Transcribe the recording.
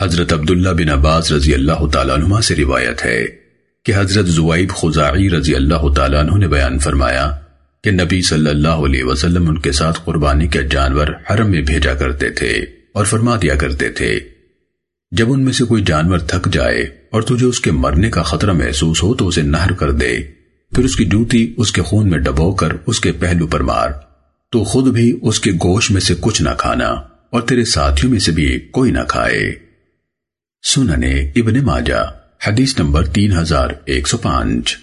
حضرت عبداللہ بن عباس رضی اللہ تعالیٰ عنہ سے روایت ہے کہ حضرت زوائب خزاعی رضی اللہ تعالیٰ عنہ نے بیان فرمایا کہ نبی صلی اللہ علیہ وسلم ان کے ساتھ قربانی کے جانور حرم میں بھیجا کرتے تھے اور فرما دیا کرتے تھے۔ جب ان میں سے کوئی جانور تھک جائے اور تجھے اس کے مرنے کا خطرہ محسوس ہو تو اسے نہر کر دے۔ پھر اس کی جوتی اس کے خون میں ڈبو کر اس کے پہلو پر مار۔ تو خود بھی اس کے گوشت میں سے کچھ نہ کھانا اور تیرے ساتھیوں میں سے بھی کوئی نہ کھائے۔ سننے ابن ماجہ حدیث نمبر تین ہزار ایک سو پانچ۔